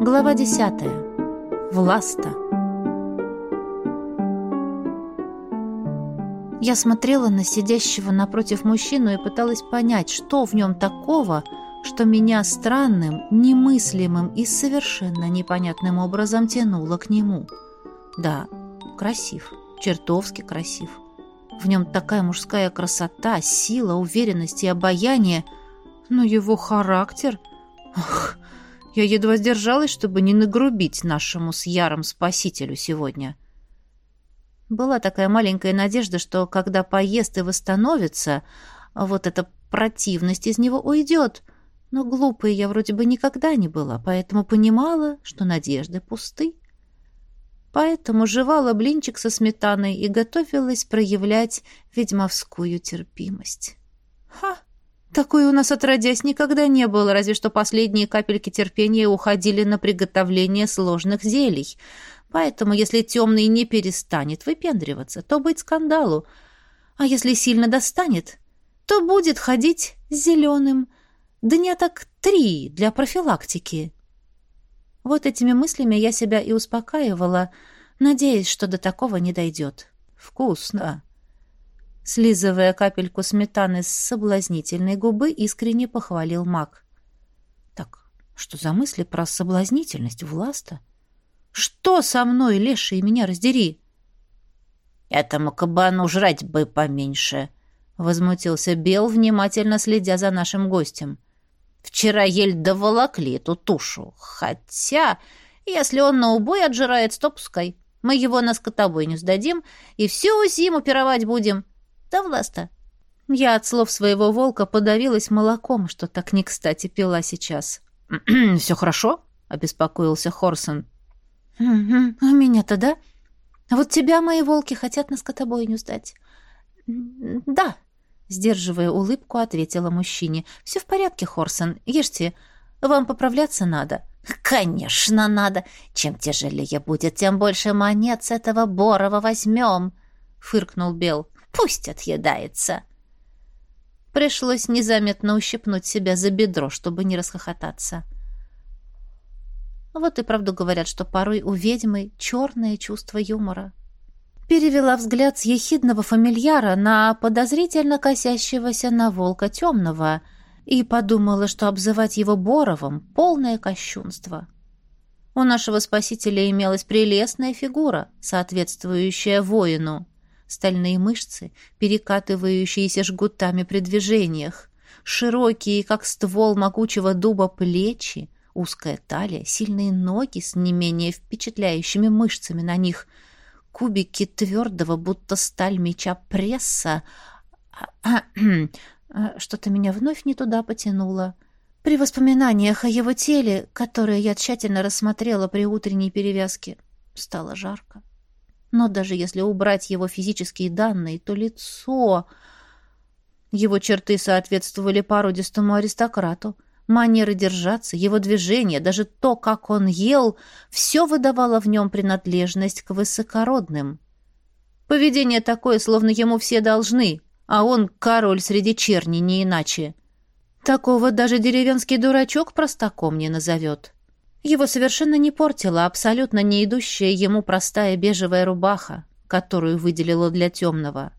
Глава десятая. Власта. Я смотрела на сидящего напротив мужчину и пыталась понять, что в нем такого, что меня странным, немыслимым и совершенно непонятным образом тянуло к нему. Да, красив, чертовски красив. В нем такая мужская красота, сила, уверенность и обаяние, но его характер... Ах, я едва сдержалась, чтобы не нагрубить нашему с Яром спасителю сегодня. Была такая маленькая надежда, что когда поест и восстановится, вот эта противность из него уйдет. Но глупой я вроде бы никогда не была, поэтому понимала, что надежды пусты. Поэтому жевала блинчик со сметаной и готовилась проявлять ведьмовскую терпимость. Ха! Такой у нас отродясь никогда не было, разве что последние капельки терпения уходили на приготовление сложных зелий. Поэтому, если темный не перестанет выпендриваться, то быть скандалу. А если сильно достанет, то будет ходить зеленым. Дня так три для профилактики. Вот этими мыслями я себя и успокаивала, надеясь, что до такого не дойдет. «Вкусно!» Слизывая капельку сметаны с соблазнительной губы, искренне похвалил маг. Так, что за мысли про соблазнительность власта? Что со мной, леший, меня раздери? Этому кабану жрать бы поменьше, возмутился Бел, внимательно следя за нашим гостем. Вчера ель доволокли эту тушу. Хотя, если он на убой отжирает, то пускай. Мы его на скотобойню сдадим и всю зиму пировать будем. Да, Власта?» Я от слов своего волка подавилась молоком, что так не кстати пила сейчас. «Все хорошо?» — обеспокоился Хорсон. «Угу, а меня-то да? вот тебя мои волки хотят на скотобойню сдать». «Да», — сдерживая улыбку, ответила мужчине. «Все в порядке, Хорсон. Ешьте. Вам поправляться надо». «Конечно надо. Чем тяжелее будет, тем больше монет с этого Борова возьмем», — фыркнул Бел. Пусть отъедается. Пришлось незаметно ущипнуть себя за бедро, чтобы не расхохотаться. Вот и правду говорят, что порой у ведьмы черное чувство юмора. Перевела взгляд с ехидного фамильяра на подозрительно косящегося на волка темного и подумала, что обзывать его Боровым — полное кощунство. У нашего спасителя имелась прелестная фигура, соответствующая воину стальные мышцы, перекатывающиеся жгутами при движениях, широкие, как ствол могучего дуба, плечи, узкая талия, сильные ноги с не менее впечатляющими мышцами на них, кубики твердого, будто сталь меча пресса. А, а, что-то меня вновь не туда потянуло. При воспоминаниях о его теле, которое я тщательно рассмотрела при утренней перевязке, стало жарко. Но даже если убрать его физические данные, то лицо... Его черты соответствовали породистому аристократу. Манеры держаться, его движения, даже то, как он ел, все выдавало в нем принадлежность к высокородным. Поведение такое, словно ему все должны, а он король среди черни, не иначе. Такого даже деревенский дурачок простаком не назовет. Его совершенно не портила абсолютно не идущая ему простая бежевая рубаха, которую выделила для темного.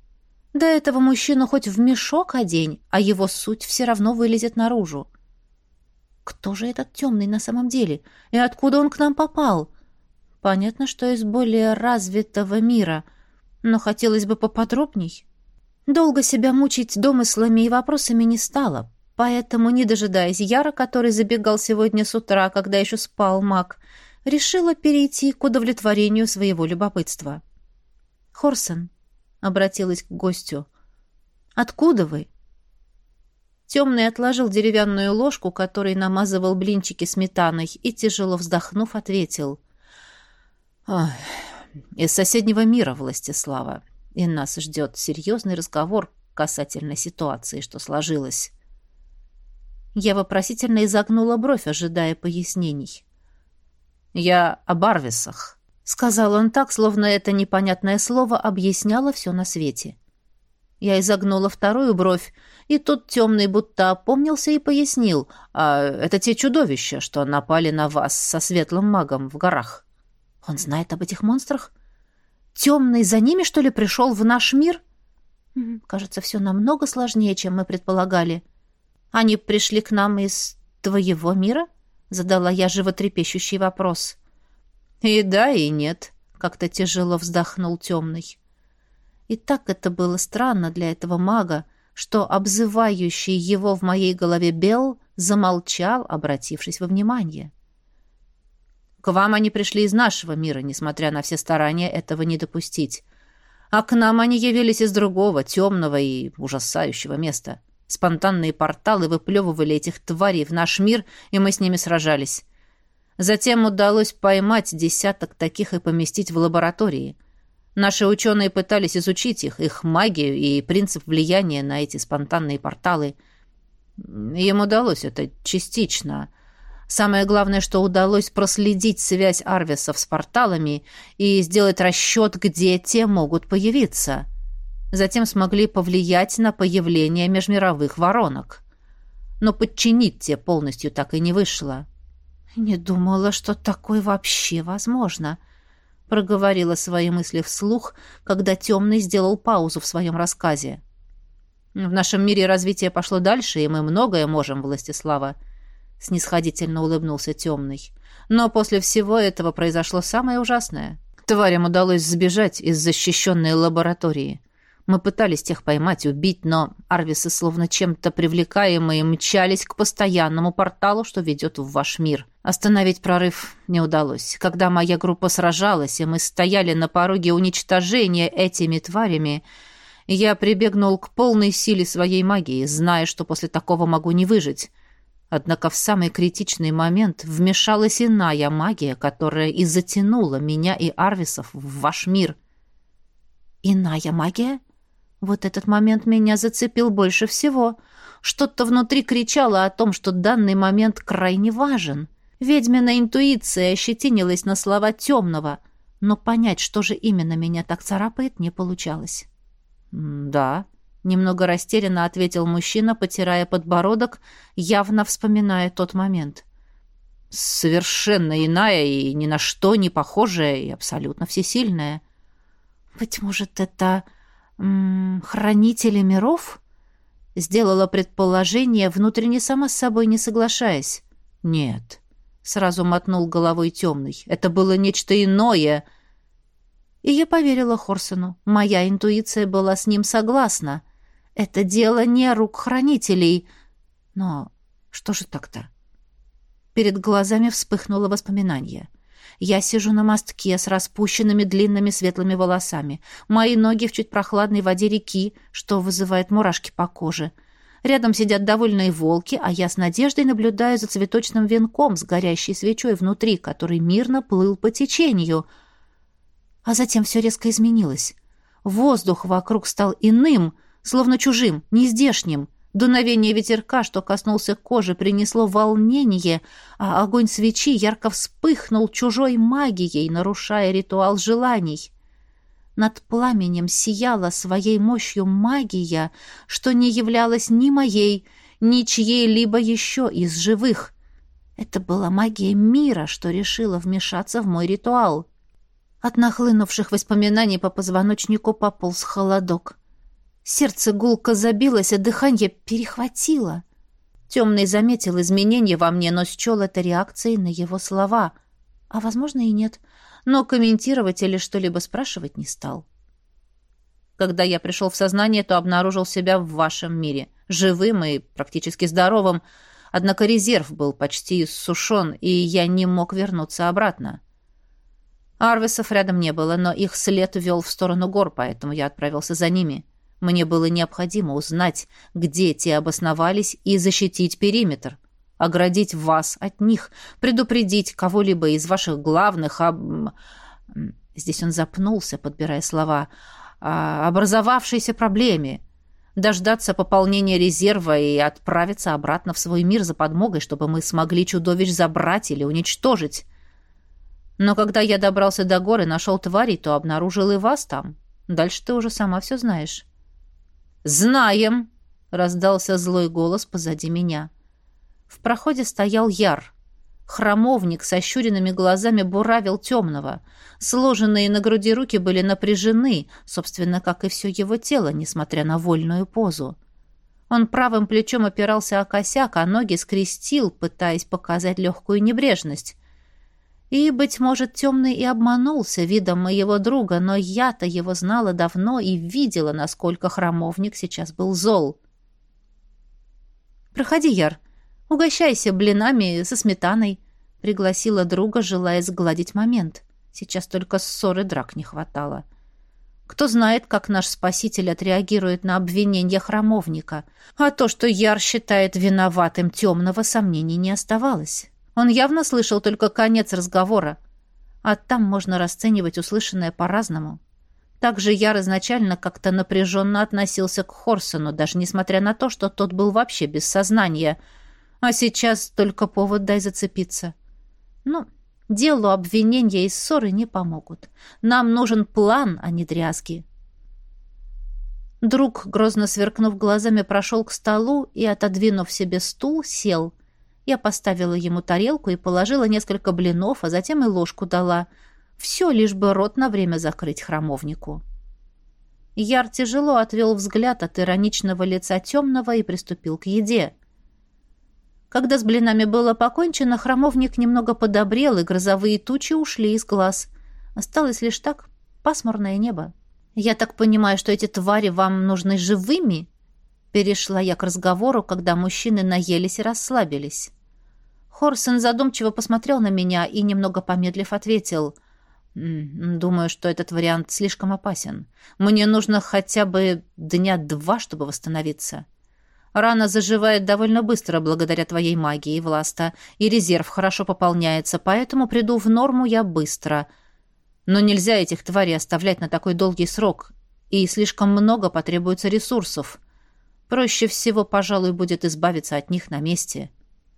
До этого мужчину хоть в мешок одень, а его суть все равно вылезет наружу. Кто же этот темный на самом деле? И откуда он к нам попал? Понятно, что из более развитого мира, но хотелось бы поподробней. Долго себя мучить домыслами и вопросами не стало, Поэтому, не дожидаясь Яра, который забегал сегодня с утра, когда еще спал маг, решила перейти к удовлетворению своего любопытства. «Хорсон», — обратилась к гостю, — «откуда вы?» Темный отложил деревянную ложку, которой намазывал блинчики сметаной, и, тяжело вздохнув, ответил. «Из соседнего мира, Властислава, и нас ждет серьезный разговор касательно ситуации, что сложилась». Я вопросительно изогнула бровь, ожидая пояснений. «Я о Барвисах», — сказал он так, словно это непонятное слово объясняло все на свете. Я изогнула вторую бровь, и тут темный будто опомнился и пояснил, а это те чудовища, что напали на вас со светлым магом в горах. Он знает об этих монстрах? Темный за ними, что ли, пришел в наш мир? Кажется, все намного сложнее, чем мы предполагали. Они пришли к нам из твоего мира? Задала я животрепещущий вопрос. И да, и нет. Как-то тяжело вздохнул темный. И так это было странно для этого мага, что обзывающий его в моей голове Бел замолчал, обратившись во внимание. К вам они пришли из нашего мира, несмотря на все старания этого не допустить. А к нам они явились из другого, темного и ужасающего места. Спонтанные порталы выплевывали этих тварей в наш мир, и мы с ними сражались. Затем удалось поймать десяток таких и поместить в лаборатории — Наши ученые пытались изучить их, их магию и принцип влияния на эти спонтанные порталы. Им удалось это частично. Самое главное, что удалось проследить связь Арвисов с порталами и сделать расчет, где те могут появиться. Затем смогли повлиять на появление межмировых воронок. Но подчинить те полностью так и не вышло. Не думала, что такое вообще возможно — проговорила свои мысли вслух, когда темный сделал паузу в своем рассказе. В нашем мире развитие пошло дальше, и мы многое можем, Властислава. Снисходительно улыбнулся темный. Но после всего этого произошло самое ужасное. Тварям удалось сбежать из защищенной лаборатории. Мы пытались тех поймать, убить, но арвисы, словно чем-то привлекаемые, мчались к постоянному порталу, что ведет в ваш мир. Остановить прорыв не удалось. Когда моя группа сражалась, и мы стояли на пороге уничтожения этими тварями, я прибегнул к полной силе своей магии, зная, что после такого могу не выжить. Однако в самый критичный момент вмешалась иная магия, которая и затянула меня и Арвисов в ваш мир. «Иная магия?» Вот этот момент меня зацепил больше всего. Что-то внутри кричало о том, что данный момент крайне важен. Ведьмина интуиция ощетинилась на слова темного, но понять, что же именно меня так царапает, не получалось. «Да», — немного растерянно ответил мужчина, потирая подбородок, явно вспоминая тот момент. «Совершенно иная и ни на что не похожая и абсолютно всесильная». «Быть может, это...» «Хранители миров?» Сделала предположение, внутренне сама с собой не соглашаясь. «Нет», — сразу мотнул головой темный, — «это было нечто иное». И я поверила Хорсону. Моя интуиция была с ним согласна. Это дело не рук хранителей. Но что же так-то? Перед глазами вспыхнуло воспоминание — я сижу на мостке с распущенными длинными светлыми волосами. Мои ноги в чуть прохладной воде реки, что вызывает мурашки по коже. Рядом сидят довольные волки, а я с надеждой наблюдаю за цветочным венком с горящей свечой внутри, который мирно плыл по течению. А затем все резко изменилось. Воздух вокруг стал иным, словно чужим, нездешним — Дуновение ветерка, что коснулся кожи, принесло волнение, а огонь свечи ярко вспыхнул чужой магией, нарушая ритуал желаний. Над пламенем сияла своей мощью магия, что не являлась ни моей, ни чьей-либо еще из живых. Это была магия мира, что решила вмешаться в мой ритуал. От нахлынувших воспоминаний по позвоночнику пополз холодок. Сердце гулко забилось, а дыхание перехватило. Темный заметил изменения во мне, но счел это реакцией на его слова. А, возможно, и нет. Но комментировать или что-либо спрашивать не стал. Когда я пришел в сознание, то обнаружил себя в вашем мире. Живым и практически здоровым. Однако резерв был почти иссушен, и я не мог вернуться обратно. Арвисов рядом не было, но их след вел в сторону гор, поэтому я отправился за ними. — мне было необходимо узнать, где те обосновались, и защитить периметр, оградить вас от них, предупредить кого-либо из ваших главных об... Здесь он запнулся, подбирая слова. О образовавшейся проблеме. Дождаться пополнения резерва и отправиться обратно в свой мир за подмогой, чтобы мы смогли чудовищ забрать или уничтожить. Но когда я добрался до горы, нашел тварей, то обнаружил и вас там. Дальше ты уже сама все знаешь. «Знаем!» — раздался злой голос позади меня. В проходе стоял Яр. Хромовник со щуренными глазами буравил темного. Сложенные на груди руки были напряжены, собственно, как и все его тело, несмотря на вольную позу. Он правым плечом опирался о косяк, а ноги скрестил, пытаясь показать легкую небрежность. И, быть может, темный и обманулся видом моего друга, но я-то его знала давно и видела, насколько храмовник сейчас был зол. «Проходи, Яр», «Угощайся блинами со сметаной», — пригласила друга, желая сгладить момент. Сейчас только ссоры драк не хватало. Кто знает, как наш спаситель отреагирует на обвинение храмовника. А то, что Яр считает виноватым темного, сомнений не оставалось. Он явно слышал только конец разговора. А там можно расценивать услышанное по-разному. Также Яр изначально как-то напряженно относился к Хорсону, даже несмотря на то, что тот был вообще без сознания — а сейчас только повод дай зацепиться. Ну, делу обвинения и ссоры не помогут. Нам нужен план, а не дрязги. Друг, грозно сверкнув глазами, прошел к столу и, отодвинув себе стул, сел. Я поставила ему тарелку и положила несколько блинов, а затем и ложку дала. Все, лишь бы рот на время закрыть храмовнику. Яр тяжело отвел взгляд от ироничного лица темного и приступил к еде. Когда с блинами было покончено, храмовник немного подобрел, и грозовые тучи ушли из глаз. Осталось лишь так пасмурное небо. «Я так понимаю, что эти твари вам нужны живыми?» Перешла я к разговору, когда мужчины наелись и расслабились. Хорсен задумчиво посмотрел на меня и, немного помедлив, ответил. «Думаю, что этот вариант слишком опасен. Мне нужно хотя бы дня два, чтобы восстановиться». Рана заживает довольно быстро благодаря твоей магии, Власта, и резерв хорошо пополняется, поэтому приду в норму я быстро. Но нельзя этих тварей оставлять на такой долгий срок, и слишком много потребуется ресурсов. Проще всего, пожалуй, будет избавиться от них на месте».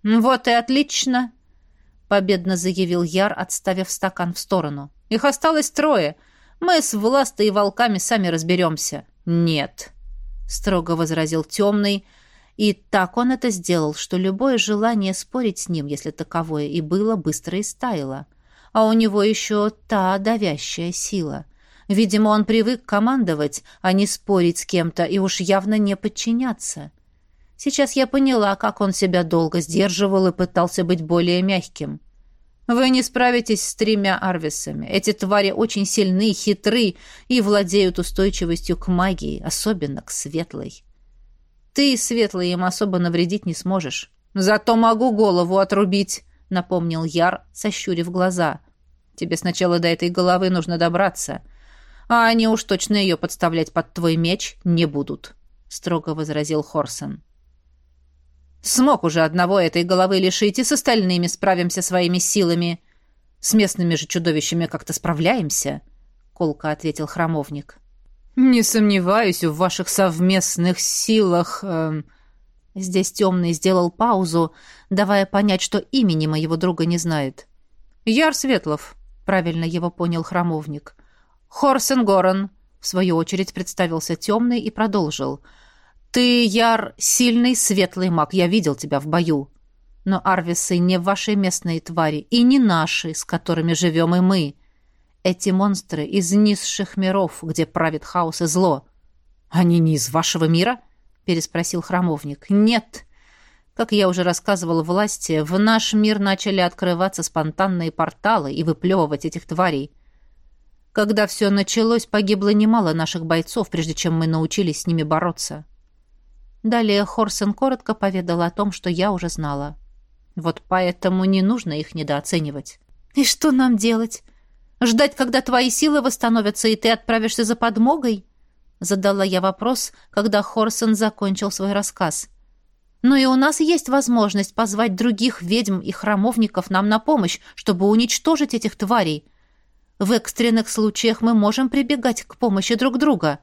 «Вот и отлично!» — победно заявил Яр, отставив стакан в сторону. «Их осталось трое. Мы с Властой и волками сами разберемся». «Нет», — строго возразил темный, — и так он это сделал, что любое желание спорить с ним, если таковое и было, быстро истаяло. А у него еще та давящая сила. Видимо, он привык командовать, а не спорить с кем-то и уж явно не подчиняться. Сейчас я поняла, как он себя долго сдерживал и пытался быть более мягким. Вы не справитесь с тремя Арвисами. Эти твари очень сильны, хитры и владеют устойчивостью к магии, особенно к светлой. Ты, светлый, им особо навредить не сможешь. Зато могу голову отрубить, напомнил Яр, сощурив глаза. Тебе сначала до этой головы нужно добраться, а они уж точно ее подставлять под твой меч не будут, строго возразил Хорсон. Смог уже одного этой головы лишить, и с остальными справимся своими силами. С местными же чудовищами как-то справляемся, колко ответил храмовник. «Не сомневаюсь в ваших совместных силах...» эм... Здесь темный сделал паузу, давая понять, что имени моего друга не знает. «Яр Светлов», — правильно его понял храмовник. «Хорсен Горан», — в свою очередь представился темный и продолжил. «Ты, Яр, сильный, светлый маг, я видел тебя в бою. Но Арвисы не ваши местные твари и не наши, с которыми живем и мы. Эти монстры из низших миров, где правит хаос и зло. Они не из вашего мира? переспросил храмовник. Нет. Как я уже рассказывал власти, в наш мир начали открываться спонтанные порталы и выплевывать этих тварей. Когда все началось, погибло немало наших бойцов, прежде чем мы научились с ними бороться. Далее Хорсен коротко поведал о том, что я уже знала. Вот поэтому не нужно их недооценивать. «И что нам делать?» Ждать, когда твои силы восстановятся, и ты отправишься за подмогой?» Задала я вопрос, когда Хорсон закончил свой рассказ. «Но и у нас есть возможность позвать других ведьм и храмовников нам на помощь, чтобы уничтожить этих тварей. В экстренных случаях мы можем прибегать к помощи друг друга».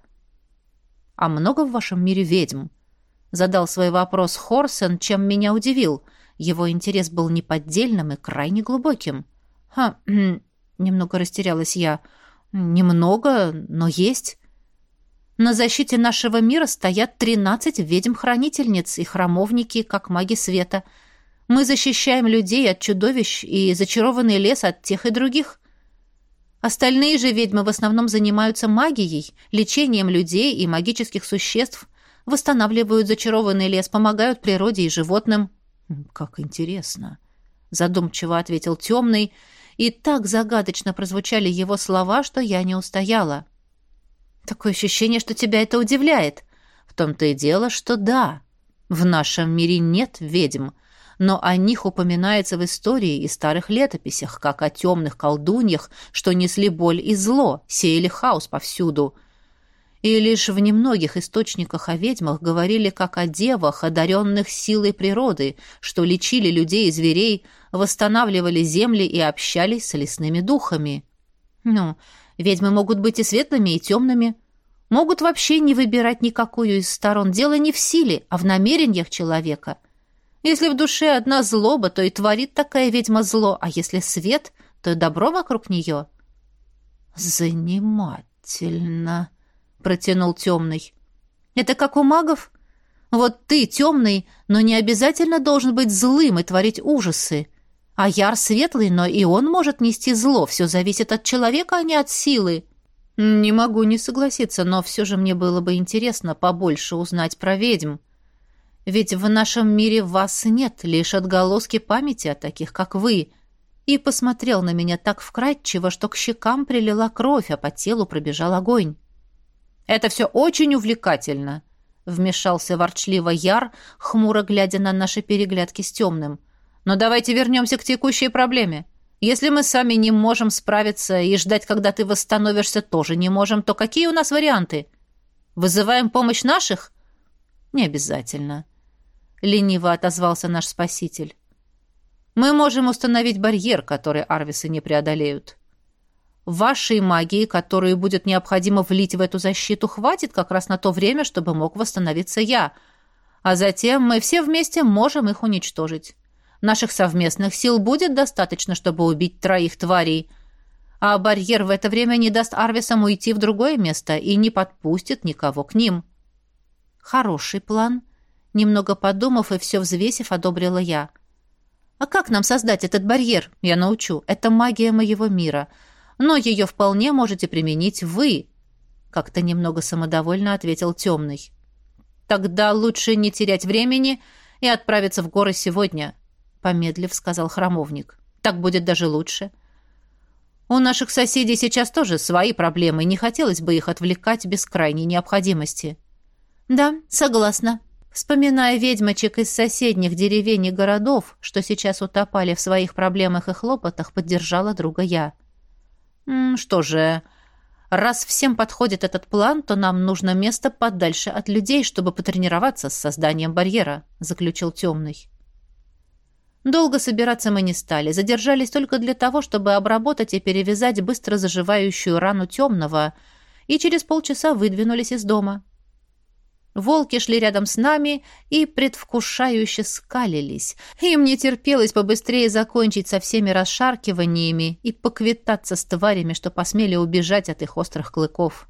«А много в вашем мире ведьм?» Задал свой вопрос Хорсон, чем меня удивил. Его интерес был неподдельным и крайне глубоким. «Ха, Немного растерялась я. Немного, но есть. На защите нашего мира стоят тринадцать ведьм-хранительниц и храмовники, как маги света. Мы защищаем людей от чудовищ и зачарованный лес от тех и других. Остальные же ведьмы в основном занимаются магией, лечением людей и магических существ, восстанавливают зачарованный лес, помогают природе и животным. «Как интересно!» — задумчиво ответил темный, и так загадочно прозвучали его слова, что я не устояла. «Такое ощущение, что тебя это удивляет. В том-то и дело, что да, в нашем мире нет ведьм, но о них упоминается в истории и старых летописях, как о темных колдуньях, что несли боль и зло, сеяли хаос повсюду. И лишь в немногих источниках о ведьмах говорили как о девах, одаренных силой природы, что лечили людей и зверей, восстанавливали земли и общались с лесными духами. Ну, ведьмы могут быть и светлыми, и темными, могут вообще не выбирать никакую из сторон. Дело не в силе, а в намерениях человека — если в душе одна злоба, то и творит такая ведьма зло, а если свет, то добро вокруг нее. «Занимательно», — протянул темный. «Это как у магов? Вот ты темный, но не обязательно должен быть злым и творить ужасы. А яр светлый, но и он может нести зло. Все зависит от человека, а не от силы». «Не могу не согласиться, но все же мне было бы интересно побольше узнать про ведьм», ведь в нашем мире вас нет, лишь отголоски памяти о таких, как вы. И посмотрел на меня так вкрадчиво, что к щекам прилила кровь, а по телу пробежал огонь. Это все очень увлекательно, вмешался ворчливо Яр, хмуро глядя на наши переглядки с темным. Но давайте вернемся к текущей проблеме. Если мы сами не можем справиться и ждать, когда ты восстановишься, тоже не можем, то какие у нас варианты? Вызываем помощь наших? Не обязательно. — лениво отозвался наш спаситель. «Мы можем установить барьер, который арвисы не преодолеют. Вашей магии, которую будет необходимо влить в эту защиту, хватит как раз на то время, чтобы мог восстановиться я. А затем мы все вместе можем их уничтожить. Наших совместных сил будет достаточно, чтобы убить троих тварей» а барьер в это время не даст Арвисам уйти в другое место и не подпустит никого к ним. Хороший план, Немного подумав и все взвесив, одобрила я. «А как нам создать этот барьер? Я научу. Это магия моего мира. Но ее вполне можете применить вы», — как-то немного самодовольно ответил темный. «Тогда лучше не терять времени и отправиться в горы сегодня», — помедлив сказал храмовник. «Так будет даже лучше». У наших соседей сейчас тоже свои проблемы, не хотелось бы их отвлекать без крайней необходимости. Да, согласна, Вспоминая ведьмочек из соседних деревень и городов, что сейчас утопали в своих проблемах и хлопотах, поддержала друга я. «Что же, раз всем подходит этот план, то нам нужно место подальше от людей, чтобы потренироваться с созданием барьера», — заключил темный. Долго собираться мы не стали, задержались только для того, чтобы обработать и перевязать быстро заживающую рану темного, и через полчаса выдвинулись из дома. Волки шли рядом с нами и предвкушающе скалились. Им не терпелось побыстрее закончить со всеми расшаркиваниями и поквитаться с тварями, что посмели убежать от их острых клыков.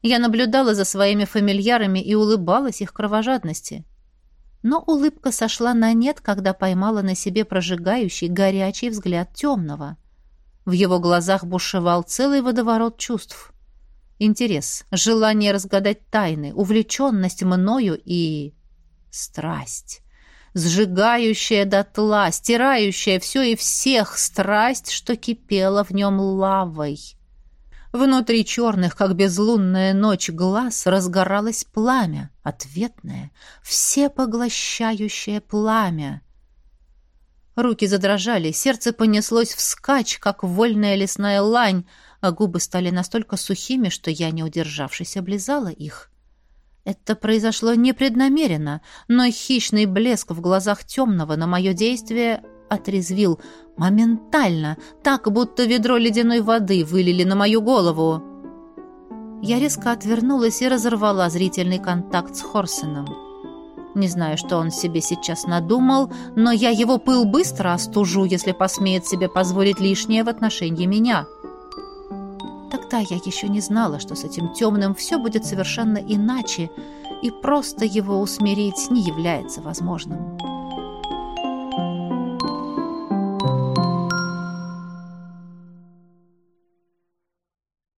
Я наблюдала за своими фамильярами и улыбалась их кровожадности. Но улыбка сошла на нет, когда поймала на себе прожигающий, горячий взгляд темного. В его глазах бушевал целый водоворот чувств — Интерес, желание разгадать тайны, увлеченность мною и... страсть. Сжигающая дотла, стирающая все и всех страсть, что кипела в нем лавой. Внутри черных, как безлунная ночь, глаз разгоралось пламя, ответное, всепоглощающее пламя. Руки задрожали, сердце понеслось вскачь, как вольная лесная лань, а губы стали настолько сухими, что я, не удержавшись, облизала их. Это произошло непреднамеренно, но хищный блеск в глазах темного на мое действие отрезвил моментально, так, будто ведро ледяной воды вылили на мою голову. Я резко отвернулась и разорвала зрительный контакт с Хорсеном. Не знаю, что он себе сейчас надумал, но я его пыл быстро остужу, если посмеет себе позволить лишнее в отношении меня. Тогда я еще не знала, что с этим темным все будет совершенно иначе, и просто его усмирить не является возможным.